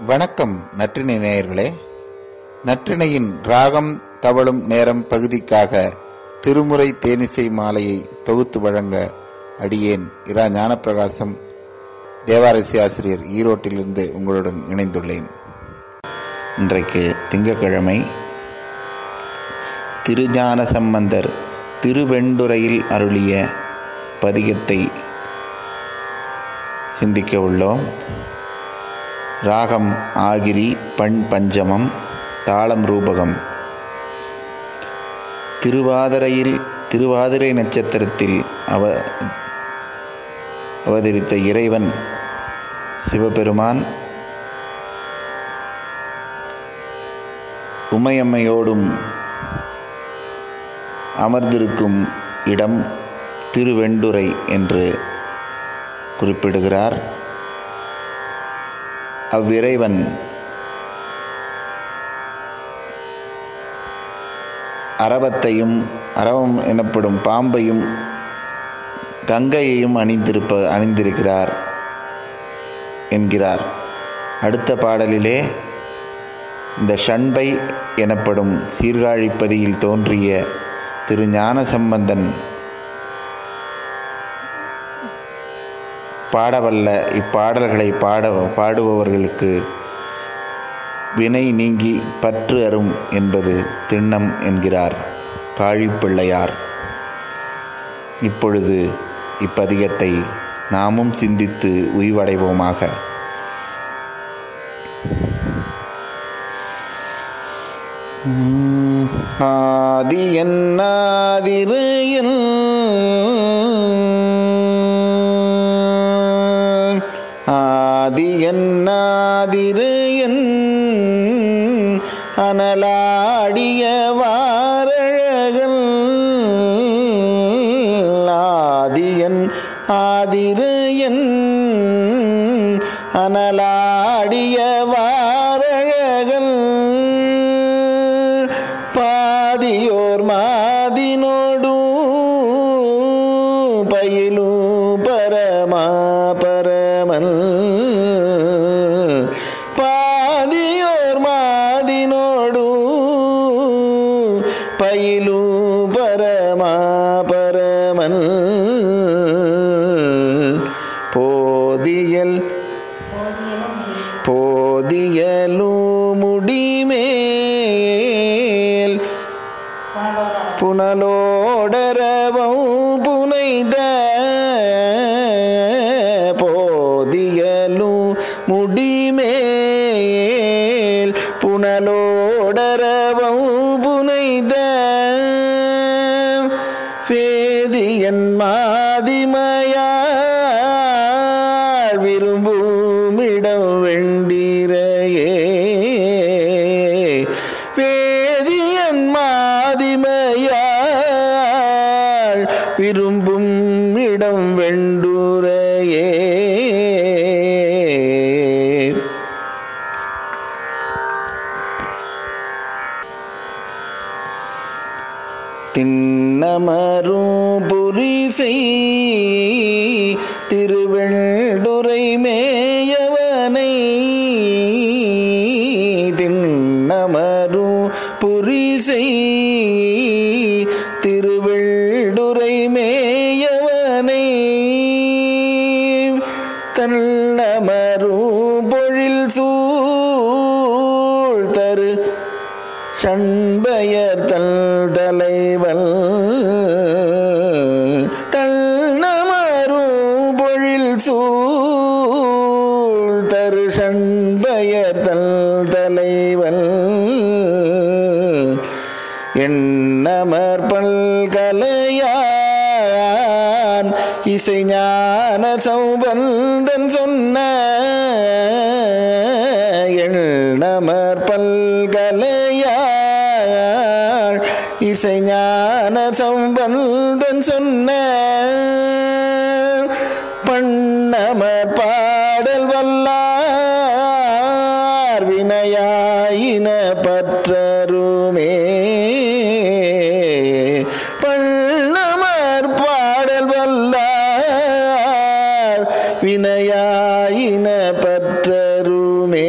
வணக்கம் நற்றினை நேயர்களே. நற்றினையின் ராகம் தவழும் நேரம் பகுதிக்காக திருமுறை தேனிசை மாலையை தொகுத்து வழங்க அடியேன் இரா ஞானப்பிரகாசம். தேவாரசி ஆசிரியர் ஈரோட்டிலிருந்து உங்களுடன் இணைந்துள்ளேன். இன்றைக்கு திங்கட்கிழமை திருஞான சம்பந்தர் திருவெண்டுரையில் அருளிய பதிகத்தை சிந்திக்க உள்ளோம். ராகம் ஆகிரி பண் பஞ்சமம் தாளம் ரூபகம். திருவாதிரையில் திருவாதிரை நட்சத்திரத்தில் அவ அவதரித்த இறைவன் சிவபெருமான் உமையம்மையோடும் அமர்ந்திருக்கும் இடம் திருவெண்டுரை என்று குறிப்பிடுகிறார். அவ்விறைவன். அரவத்தையும் அரவம் எனப்படும் பாம்பையும் கங்கையையும் அணிந்திருப்ப அணிந்திருக்கிறார் என்கிறார். அடுத்த பாடலிலே இந்த ஷண்பை எனப்படும் சீர்காழிப்பதியில் தோன்றிய திரு ஞானசம்பந்தன் பாடவல்ல இப்பாடல்களை பாட பாடுபவர்களுக்கு வினை நீங்கி பற்று அரும் என்பது திண்ணம் என்கிறார் காழிப்பிள்ளையார். இப்பொழுது இப்பதிகத்தை நாமும் சிந்தித்து உய்வடைவோமாக. ஆதி என்னாதிரு என்னாதிரு என் அனலாடிய வாரழகன். ஆதியன் ஆதிரு என் அனலாடிய வாரழகன். பாதியோர் மா போதியல் போதியலு முடிமேல் புனலோடரவம் புனைத போதியலு முடிமேல் புனலோ மாதிமையாள் விரும்புமிடம் வெண்டிரையே. வேதியன் மாதிமையாள் விரும்பும் இடம் வெண்டுரையே. தின்னமரும் புரிசை திருவெள்ளுரை மேயவனை தின்னமரும் புரிசை எண்ணமர் பல்கலையான் இசைஞான சௌபல் தருமே.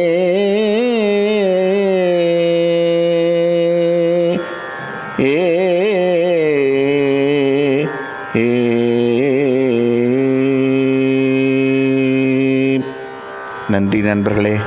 நன்றி நண்பர்களே.